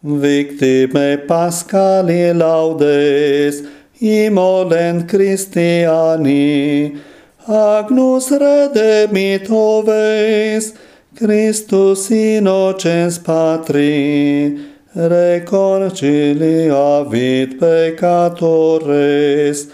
Victime pascali laudes, imolent Christiani, agnus redemitoves, Christus innocens patri, reconciliavit peccatores,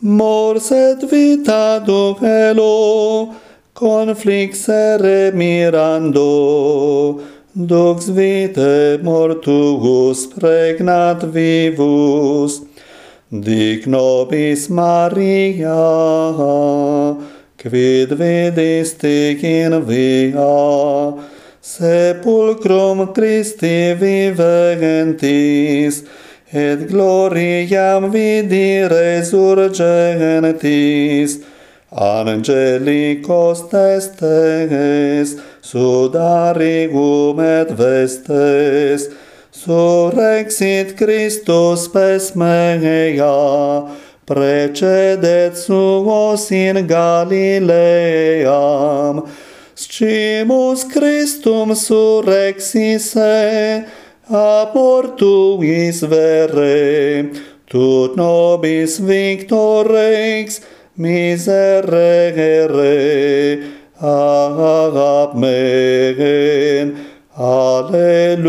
mors et vita ducelo, conflixere mirando, Dox vitae mortuus pregnat vivus, dic nobis Maria, quid vidisti in via, sepulcrum Christi viventis, et gloriam vidi resurgentis, Angelicos testes, sudarigum et vestes, surrexit Christus pes mea, precedet suos in Galileam, scimus Christum surrexisse, a vere, tut nobis victor rex, miserere, amen, alleluia.